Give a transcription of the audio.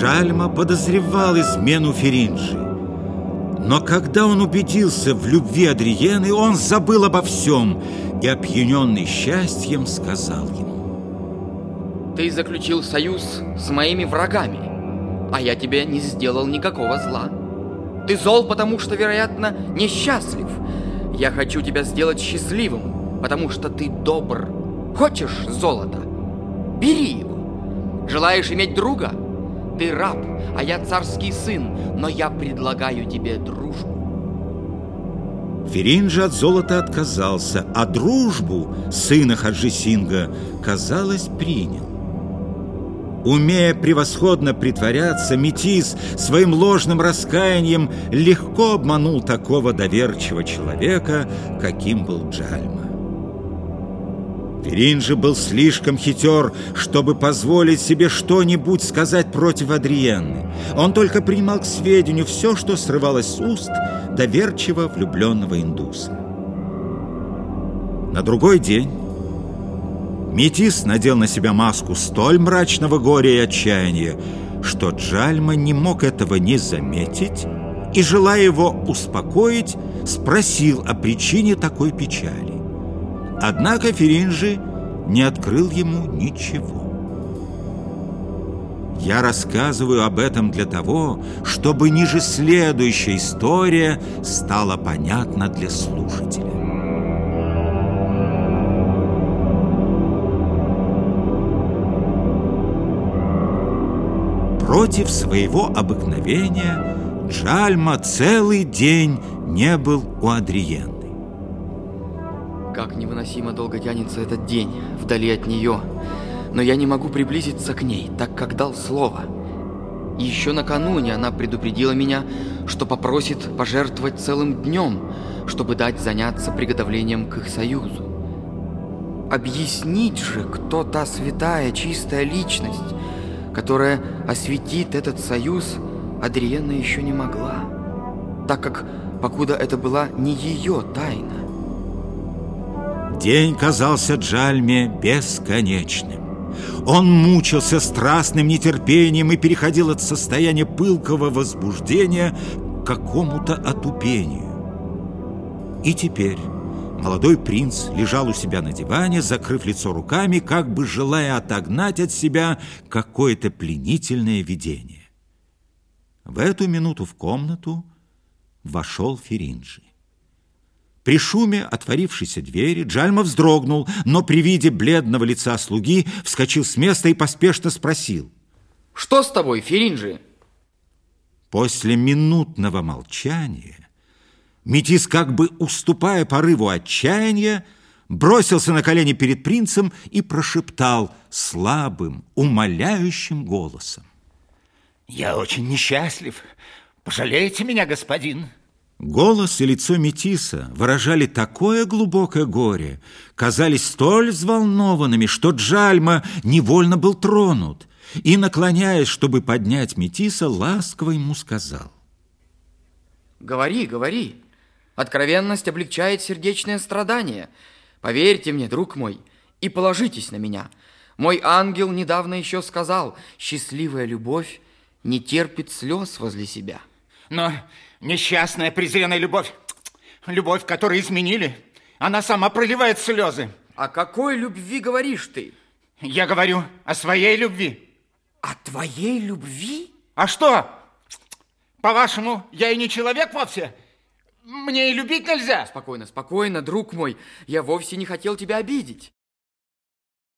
Джальма подозревал измену Феринджи. Но когда он убедился в любви Адриены, он забыл обо всем и, опьяненный счастьем, сказал ему. Ты заключил союз с моими врагами, а я тебе не сделал никакого зла. Ты зол, потому что, вероятно, несчастлив. Я хочу тебя сделать счастливым, потому что ты добр. Хочешь золото? Бери его. Желаешь иметь друга? Ты раб, а я царский сын, но я предлагаю тебе дружбу. Феринджи от золота отказался, а дружбу сына Хаджи Синга, казалось, принял. Умея превосходно притворяться, Метис своим ложным раскаянием легко обманул такого доверчивого человека, каким был Джальма. Феринджи был слишком хитер, чтобы позволить себе что-нибудь сказать против Адриенны. Он только принимал к сведению все, что срывалось с уст доверчиво влюбленного индуса. На другой день Метис надел на себя маску столь мрачного горя и отчаяния, что Джальма не мог этого не заметить и, желая его успокоить, спросил о причине такой печали. Однако Феринжи не открыл ему ничего. Я рассказываю об этом для того, чтобы ниже следующая история стала понятна для слушателя. Против своего обыкновения Джальма целый день не был у Адриенны. Как невыносимо долго тянется этот день вдали от нее, но я не могу приблизиться к ней, так как дал слово. И еще накануне она предупредила меня, что попросит пожертвовать целым днем, чтобы дать заняться приготовлением к их союзу. Объяснить же, кто та святая, чистая личность, которая осветит этот союз, Адриена еще не могла, так как покуда это была не ее тайна. День казался Джальме бесконечным. Он мучился страстным нетерпением и переходил от состояния пылкого возбуждения к какому-то отупению. И теперь Молодой принц лежал у себя на диване, закрыв лицо руками, как бы желая отогнать от себя какое-то пленительное видение. В эту минуту в комнату вошел Феринджи. При шуме отворившейся двери Джальма вздрогнул, но при виде бледного лица слуги вскочил с места и поспешно спросил. «Что с тобой, Феринджи?» После минутного молчания Метис, как бы уступая порыву отчаяния, бросился на колени перед принцем и прошептал слабым, умоляющим голосом. «Я очень несчастлив. Пожалейте меня, господин». Голос и лицо Метиса выражали такое глубокое горе, казались столь взволнованными, что Джальма невольно был тронут и, наклоняясь, чтобы поднять Метиса, ласково ему сказал. «Говори, говори». Откровенность облегчает сердечное страдание. Поверьте мне, друг мой, и положитесь на меня. Мой ангел недавно еще сказал, счастливая любовь не терпит слез возле себя. Но несчастная презренная любовь, любовь, которую изменили, она сама проливает слезы. О какой любви говоришь ты? Я говорю о своей любви. О твоей любви? А что? По-вашему, я и не человек вовсе? Мне и любить нельзя. Спокойно, спокойно, друг мой. Я вовсе не хотел тебя обидеть.